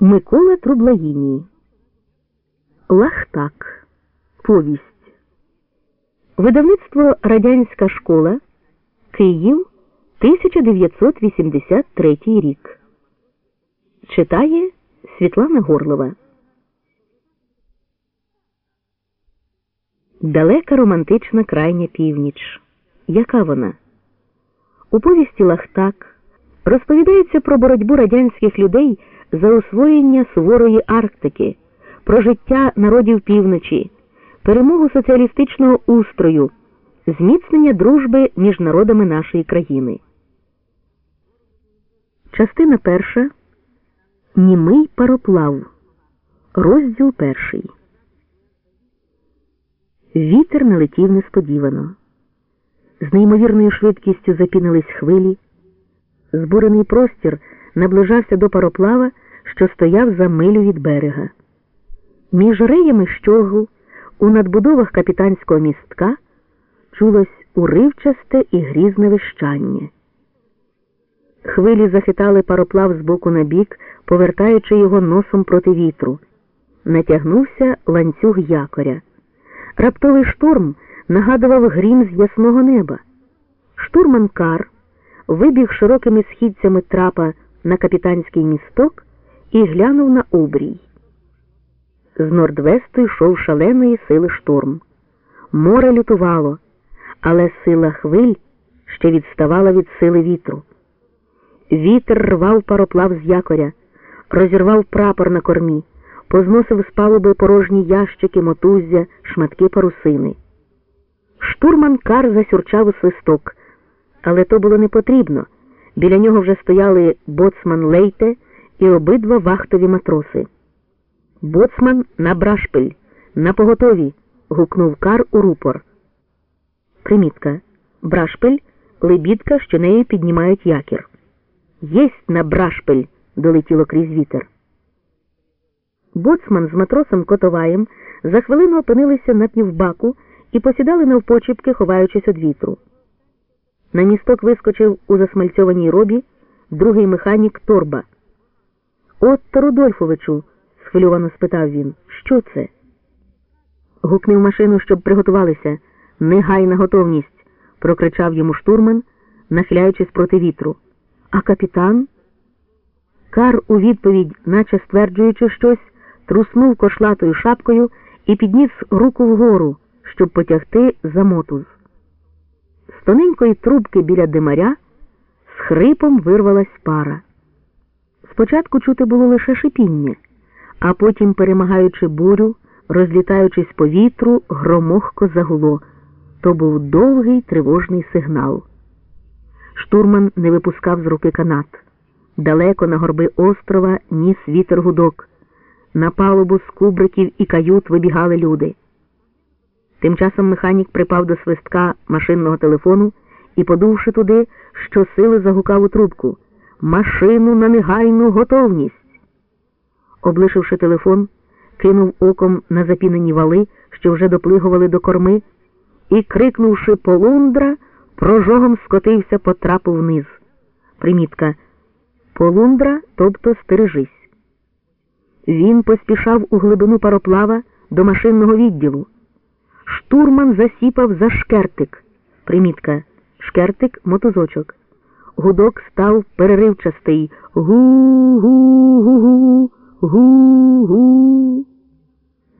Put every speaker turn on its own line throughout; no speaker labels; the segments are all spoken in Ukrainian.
Микола Трублаїній. Лахтак. Повість. Видавництво Радянська школа. Київ 1983 рік. Читає Світлана Горлова. Далека романтична крайня північ. Яка вона? У повісті Лахтак розповідається про боротьбу радянських людей за освоєння суворої Арктики, про життя народів півночі, перемогу соціалістичного устрою, зміцнення дружби між народами нашої країни. Частина перша. Німий пароплав. Розділ перший. Вітер налетів несподівано. З неймовірною швидкістю запінились хвилі. Збурений простір наближався до пароплава, що стояв за милю від берега. Між реями щогу, у надбудовах капітанського містка, чулось уривчасте і грізне вищання. Хвилі захитали пароплав з боку на бік, повертаючи його носом проти вітру. Натягнувся ланцюг якоря. Раптовий шторм нагадував грім з ясного неба. Штурман Кар вибіг широкими східцями трапа на капітанський місток і глянув на обрій. З Нордвесту йшов шаленої сили шторм. Море лютувало, але сила хвиль ще відставала від сили вітру. Вітер рвав пароплав з якоря, розірвав прапор на кормі, позносив з палуби порожні ящики, мотуззя, шматки парусини. Штурман Кар засюрчав у свисток, але то було не потрібно. Біля нього вже стояли боцман Лейте і обидва вахтові матроси. Боцман на брашпиль, на поготові. гукнув Кар у рупор. Примітка. Брашпиль лебідка, що нею піднімають якір. Єсть на брашпиль, долетіло крізь вітер. Боцман з матросом Котоваєм за хвилину опинилися на півбаку і посідали навпочіпки, ховаючись від вітру. На місток вискочив у засмальцьованій робі другий механік торба. Отто Рудольфовичу, схвильовано спитав він, що це? Гукни в машину, щоб приготувалися. Негайна готовність, прокричав йому штурман, нахиляючись проти вітру. А капітан? Кар у відповідь, наче стверджуючи щось, труснув кошлатою шапкою і підніс руку вгору, щоб потягти за мотуз. Тоненької трубки біля димаря з хрипом вирвалась пара. Спочатку чути було лише шипіння, а потім, перемагаючи бурю, розлітаючись по вітру, громохко загуло. То був довгий тривожний сигнал. Штурман не випускав з руки канат. Далеко на горби острова ніс вітер гудок. На палубу з кубриків і кают вибігали люди. Тим часом механік припав до свистка машинного телефону і, подувши туди, що сили загукав у трубку Машину на негайну готовність. Облишивши телефон, кинув оком на запінені вали, що вже доплигували до корми, і, крикнувши полундра, прожогом скотився по трапу вниз. Примітка Полундра, тобто стережись. Він поспішав у глибину пароплава до машинного відділу. Штурман засіпав за шкертик. Примітка. Шкертик мотузочок. Гудок став переривчастий. Гу-гу-гу-гу. Гу-гу.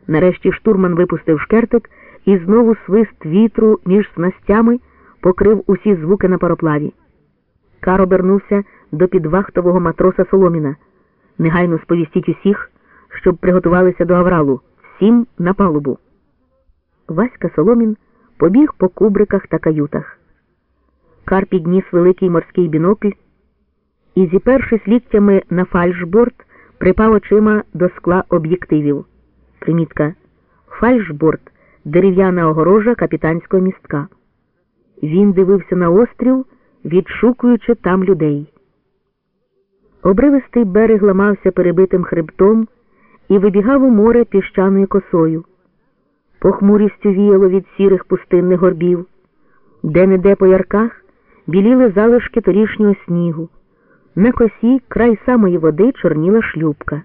Нарешті штурман випустив шкертик і знову свист вітру між снастями покрив усі звуки на пароплаві. Кар обернувся до підвахтового матроса Соломіна. Негайно сповістіть усіх, щоб приготувалися до авралу. Всім на палубу. Васька Соломін побіг по кубриках та каютах. Кар підніс великий морський бінокль і, зіпершись ліктями на фальшборд, припав очима до скла об'єктивів. Примітка. Фальшборд дерев'яна огорожа капітанського містка. Він дивився на острів, відшукуючи там людей. Обривистий берег ламався перебитим хребтом і вибігав у море піщаною косою. Похмурістю віяло від сірих пустинних горбів, де не де по ярках біліли залишки торішнього снігу. На косі край самої води чорніла шлюбка.